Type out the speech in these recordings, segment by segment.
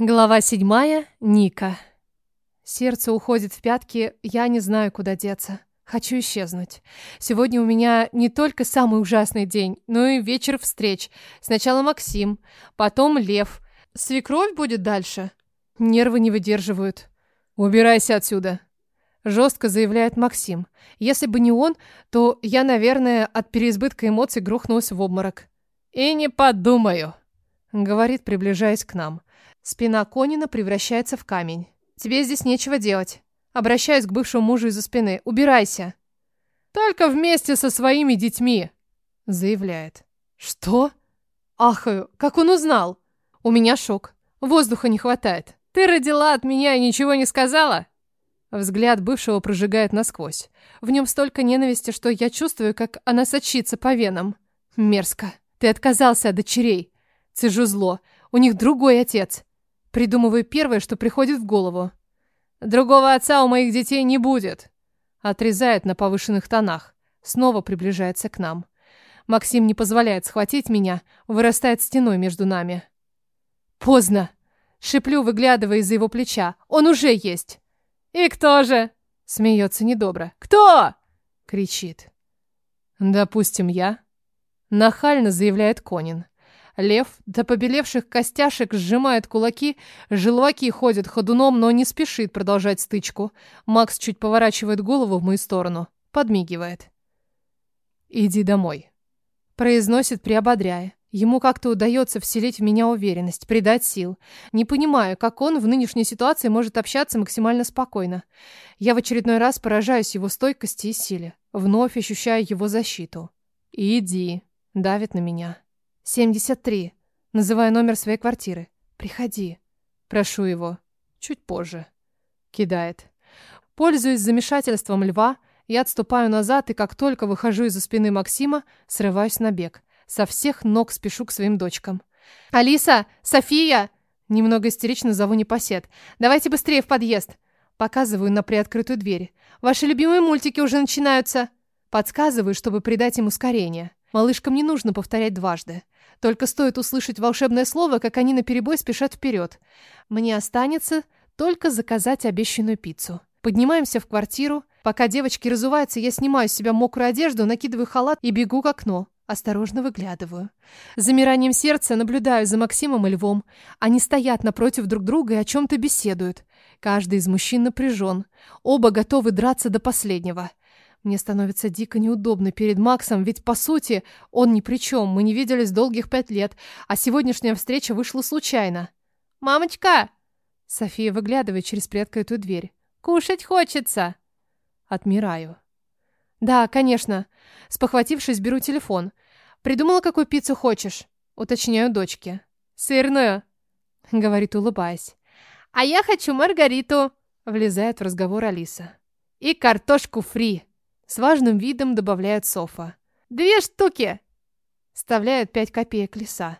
Глава седьмая. Ника. Сердце уходит в пятки, я не знаю, куда деться. Хочу исчезнуть. Сегодня у меня не только самый ужасный день, но и вечер встреч. Сначала Максим, потом Лев. Свекровь будет дальше. Нервы не выдерживают. «Убирайся отсюда», — жестко заявляет Максим. Если бы не он, то я, наверное, от переизбытка эмоций грохнулась в обморок. «И не подумаю», — говорит, приближаясь к нам. Спина Конина превращается в камень. «Тебе здесь нечего делать». Обращаюсь к бывшему мужу из-за спины. «Убирайся». «Только вместе со своими детьми», — заявляет. «Что?» Ахаю. Как он узнал? У меня шок. Воздуха не хватает. «Ты родила от меня и ничего не сказала?» Взгляд бывшего прожигает насквозь. В нем столько ненависти, что я чувствую, как она сочится по венам. Мерзко. Ты отказался от дочерей. Цежу зло. У них другой отец. Придумываю первое, что приходит в голову. Другого отца у моих детей не будет. Отрезает на повышенных тонах. Снова приближается к нам. Максим не позволяет схватить меня, вырастает стеной между нами. Поздно. Шиплю, выглядывая из-за его плеча. Он уже есть. И кто же? Смеется недобро. Кто? Кричит. Допустим, я. Нахально заявляет Конин. Лев до побелевших костяшек сжимает кулаки, желваки ходят ходуном, но не спешит продолжать стычку. Макс чуть поворачивает голову в мою сторону, подмигивает. «Иди домой», — произносит, приободряя. Ему как-то удается вселить в меня уверенность, придать сил. Не понимаю, как он в нынешней ситуации может общаться максимально спокойно. Я в очередной раз поражаюсь его стойкости и силе. Вновь ощущаю его защиту. «Иди», — давит на меня. 73. Называю номер своей квартиры. Приходи. Прошу его. Чуть позже. Кидает. Пользуясь замешательством льва, я отступаю назад и как только выхожу из-за спины Максима, срываюсь на бег. Со всех ног спешу к своим дочкам. «Алиса! София!» Немного истерично зову непосед. «Давайте быстрее в подъезд!» Показываю на приоткрытую дверь. «Ваши любимые мультики уже начинаются!» Подсказываю, чтобы придать им ускорение. Малышкам не нужно повторять дважды. Только стоит услышать волшебное слово, как они наперебой спешат вперед. Мне останется только заказать обещанную пиццу. Поднимаемся в квартиру. Пока девочки разуваются, я снимаю с себя мокрую одежду, накидываю халат и бегу к окну. Осторожно выглядываю. С замиранием сердца наблюдаю за Максимом и Львом. Они стоят напротив друг друга и о чем-то беседуют. Каждый из мужчин напряжен. Оба готовы драться до последнего. Мне становится дико неудобно перед Максом, ведь, по сути, он ни при чем. Мы не виделись долгих пять лет, а сегодняшняя встреча вышла случайно. «Мамочка!» София выглядывает через приоткрытую дверь. «Кушать хочется!» Отмираю. «Да, конечно». Спохватившись, беру телефон. «Придумала, какую пиццу хочешь?» Уточняю дочке. «Сырную», — говорит, улыбаясь. «А я хочу маргариту», — влезает в разговор Алиса. «И картошку фри». С важным видом добавляет Софа. «Две штуки!» Вставляет пять копеек лиса.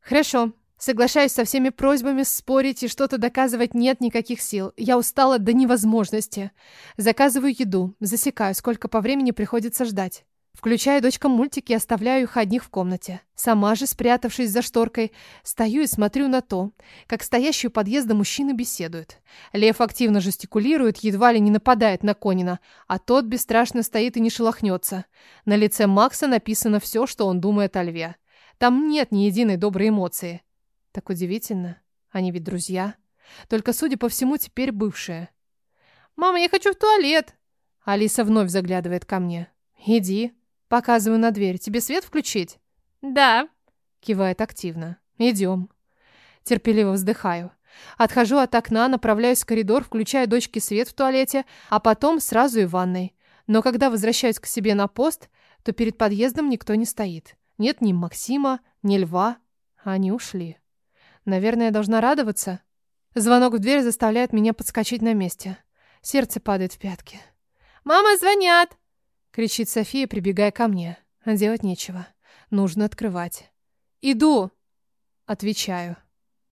«Хорошо. Соглашаюсь со всеми просьбами спорить и что-то доказывать нет никаких сил. Я устала до невозможности. Заказываю еду. Засекаю, сколько по времени приходится ждать. Включаю дочкам мультики и оставляю их одних в комнате. Сама же, спрятавшись за шторкой, стою и смотрю на то, как стоящий у подъезда мужчины беседуют. Лев активно жестикулирует, едва ли не нападает на Конина, а тот бесстрашно стоит и не шелохнется. На лице Макса написано все, что он думает о Льве. Там нет ни единой доброй эмоции. Так удивительно. Они ведь друзья. Только, судя по всему, теперь бывшие. «Мама, я хочу в туалет!» Алиса вновь заглядывает ко мне. «Иди», Показываю на дверь. Тебе свет включить? Да. Кивает активно. Идем. Терпеливо вздыхаю. Отхожу от окна, направляюсь в коридор, включаю дочке свет в туалете, а потом сразу и в ванной. Но когда возвращаюсь к себе на пост, то перед подъездом никто не стоит. Нет ни Максима, ни Льва. Они ушли. Наверное, я должна радоваться. Звонок в дверь заставляет меня подскочить на месте. Сердце падает в пятки. «Мама, звонят!» Кричит София, прибегая ко мне. Делать нечего. Нужно открывать. «Иду!» Отвечаю.